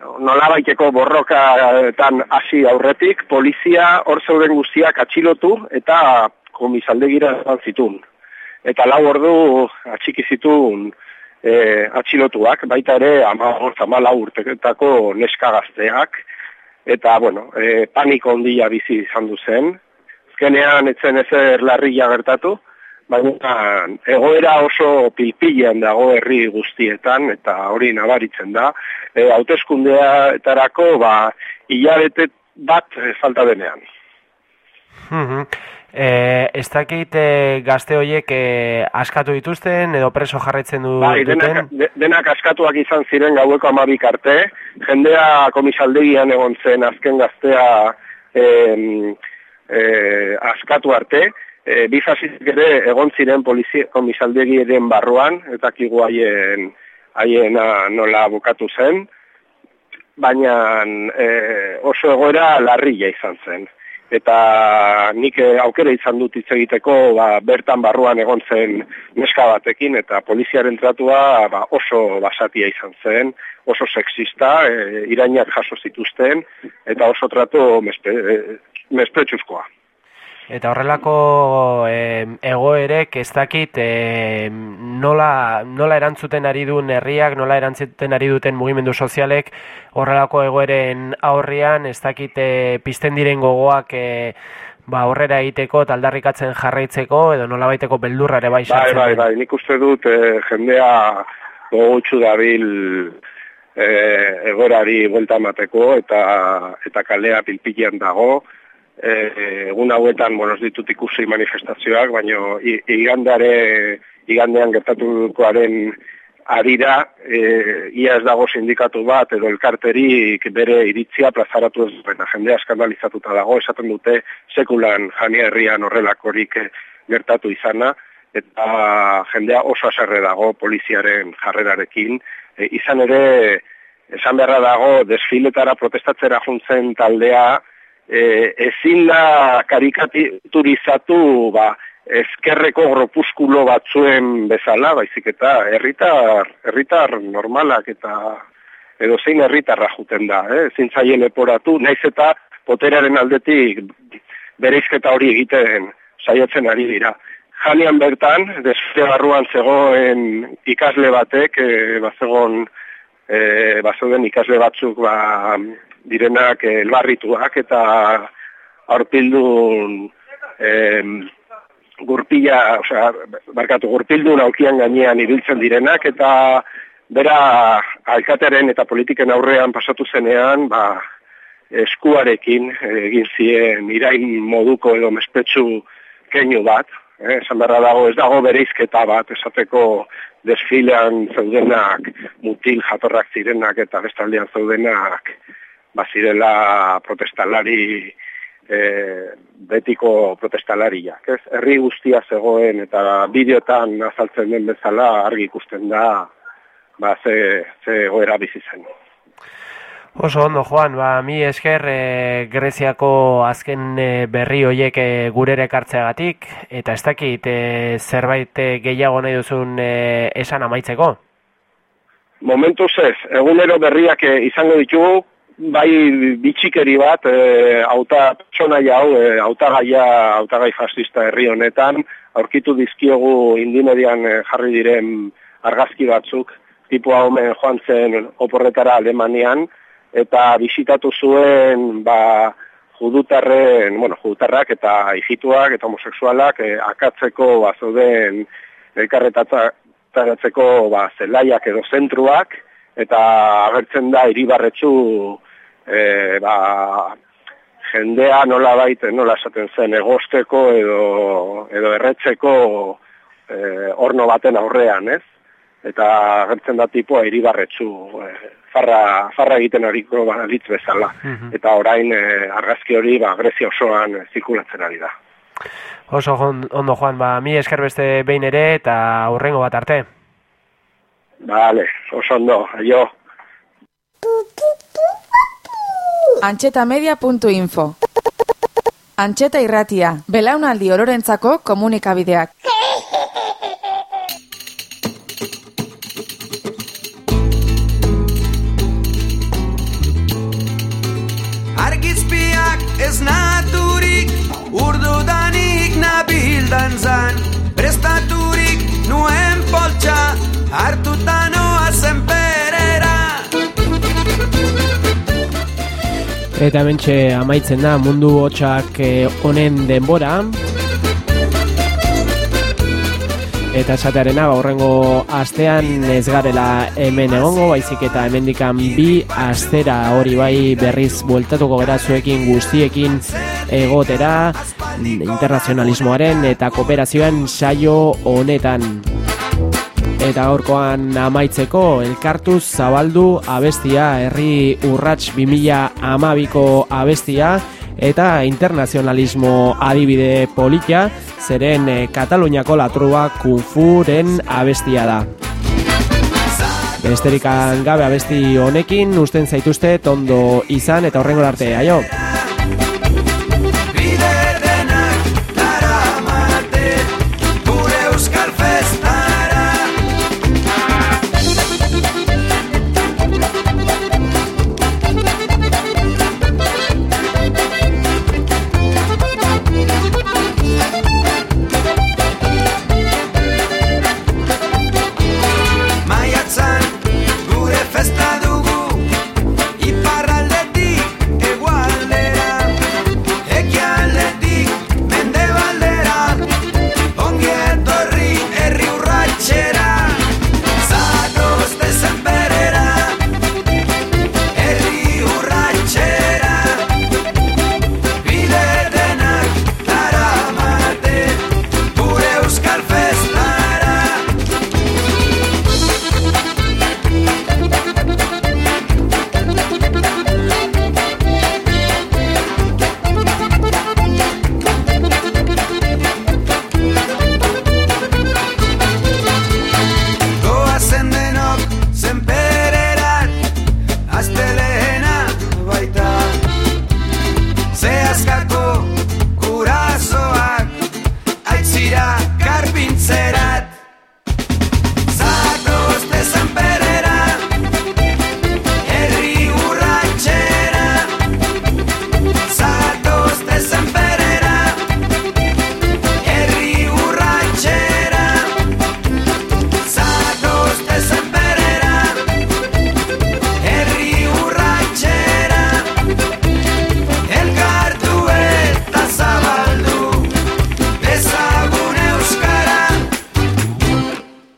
S9: nolabaiteko borrokaetan hasi aurretik, polizia hor zeuden guztiak atxilotu eta komisaldegira zitun. Eta lau ordu atxiki zitun e, atxilotuak, baita ere ama amala urteketako neska gazteak, eta, bueno, e, paniko ondia bizi izan du zen. Ezkenean, etzen ezer larria gertatu, baina egoera oso pilpilean dago herri guztietan, eta hori nabaritzen da. E, hauteskundea etarako, ba, hilabete bat falta denean.
S1: Mm E, ez dakit e, gazte horiek e, askatu dituzten edo preso jarretzen du
S9: bai, duten? Denak, denak askatuak izan ziren gaueko amabik arte, jendea komisaldegian egon zen azken gaztea e, e, askatu arte, e, bifazizik ere egon ziren komisaldegiaren barruan, eta kigu haien, haien nola bukatu zen, baina e, oso egoera larria izan zen eta nik eh, aukera izan dut hitz egiteko ba, bertan barruan egon zen neska batekin eta poliziaren tratua ba, oso basatia izan zen, oso sexista, e, irainak jaso zituzten eta oso tratu mespe, e,
S1: Eta horrelako e, egoerek ez dakit e, nola, nola erantzuten ari duen herriak, nola erantzuten ari duten mugimendu sozialek horrelako egoeren aurrian ez dakit e, pizten diren gogoak e, ba, horrera egiteko, taldarrikatzen jarraitzeko edo nola baiteko beldurra ere bai
S9: Bai, bai, bai, nik uste dut e, jendea gogotxu dabil e, egorari buelta mateko eta, eta kalea pilpilean dago, egun hauetan bueno, ditut ikusi manifestazioak, baino igandare igandean gertatukoaren arira e, ia ez dago sindikatu bat edo elkarterik bere iritzia plazaratu ez duena. Jendea eskandalizatuta dago, esaten dute sekulan jania herrian horrelakorik gertatu izana, eta jendea oso aserre dago poliziaren jarrerarekin. E, izan ere, esan beharra dago, desfiletara protestatzera juntzen taldea, e, ezin da karikaturizatu ba, ezkerreko gropuskulo batzuen bezala, baizik eta herritar, herritar normalak eta edo zein herritarra juten da, eh? zintzaile leporatu, naiz eta poteraren aldetik bereizketa hori egiten saiatzen ari dira. Janian bertan, desfile barruan zegoen ikasle batek, e, bazegon, e, bazegoen ikasle batzuk ba, direnak elbarrituak eta aurpildun e, gurpila, osea, barkatu, gurpildun aukian gainean ibiltzen direnak eta bera alkateren eta politiken aurrean pasatu zenean, ba, eskuarekin egin zien irain moduko edo mespetsu keinu bat, eh, esan berra dago ez dago bereizketa bat, esateko desfilean zeudenak mutil jatorrak zirenak eta bestaldean zeudenak bazirela protestalari e, betiko protestalariak. Ez? Herri guztia zegoen eta bideotan azaltzen den bezala argi ikusten da ba, ze, ze goera bizi zen.
S1: Oso ondo, Juan, ba, mi esker e, Greziako azken e, berri hoiek e, gurere kartzeagatik, eta ez dakit e, zerbait gehiago nahi duzun esan amaitzeko?
S9: Momentu ez, egunero berriak izango ditugu, bai bitxikeri bat, e, auta txona jau, e, auta gaia, auta gai fascista herri honetan, aurkitu dizkiogu indimedian e, jarri diren argazki batzuk, tipua homen joan zen oporretara Alemanian, eta bisitatu zuen ba, judutarren, bueno, judutarrak eta hijituak eta homosexualak e, akatzeko ba, zeuden elkarretatzeko ba, zelaiak edo zentruak eta agertzen da iribarretzu e, ba, jendea nola baite, nola esaten zen egosteko edo, edo erretzeko e, orno baten aurrean, ez? Eta agertzen da tipua iribarretzu e, farra, farra egiten hariko ba, litz bezala. Mhm. Eta orain e, argazki hori ba, Grezia osoan e, zirkulatzen ari da.
S1: Oso ondo joan, ba, mi esker beste behin ere eta aurrengo bat arte.
S9: Vale, oso ondo, aio.
S10: Antxetamedia.info Antxeta irratia, belaunaldi ororentzako komunikabideak.
S11: ez naturik urdudanik nabildan zan prestaturik nuen poltsa hartuta
S1: Eta mentxe amaitzen da mundu hotxak eh, honen denbora Eta esatearena, horrengo ba, astean ez garela hemen egongo, baizik eta hemendikan bi astera hori bai berriz bueltatuko gara zuekin guztiekin egotera internazionalismoaren eta kooperazioan saio honetan. Eta gaurkoan amaitzeko elkartuz zabaldu abestia, herri urrats 2000 amabiko abestia, eta internazionalismo adibide politia, zeren e, Kataluniako latrua kufuren abestia da. Besterikan gabe abesti honekin, usten zaituzte tondo izan eta horrengo arte, aio!